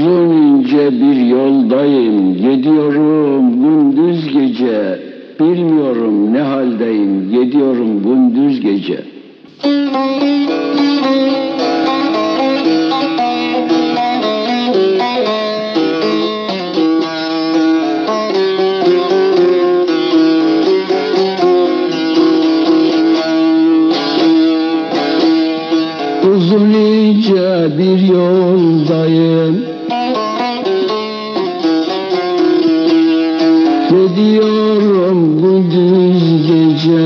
Uzun ince bir yoldayım, gidiyorum gündüz gece. Bilmiyorum ne haldeyim, gidiyorum gündüz gece. Uzun ince bir yoldayım. Gidiyorum gündüz gece?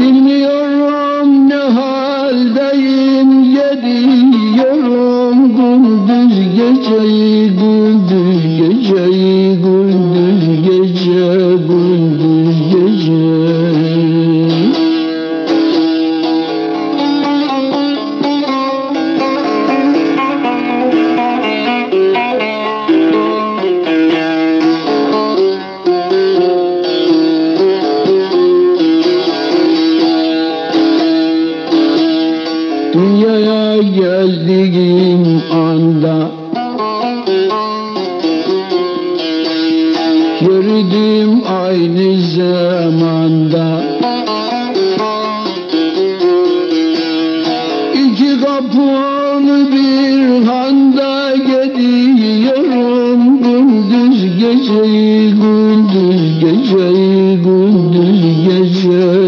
Bilmiyorum ne haldeyim Gidiyorum gündüz geceyi geldiğim anda. Gördüm aynı zamanda. İki kapılı bir handa gidiyorum Gündüz geceyi gündüz geceyi gündüz gece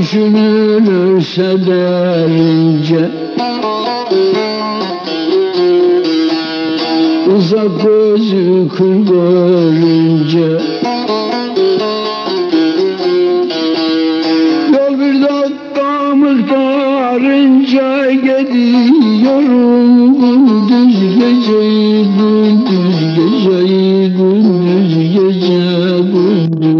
düşünülürse derince Uzak gözü kır görünce. Yol bir dakika miktarınca gidiyorum Gündüz geceyi, gündüz geceyi, gündüz gece, gündüz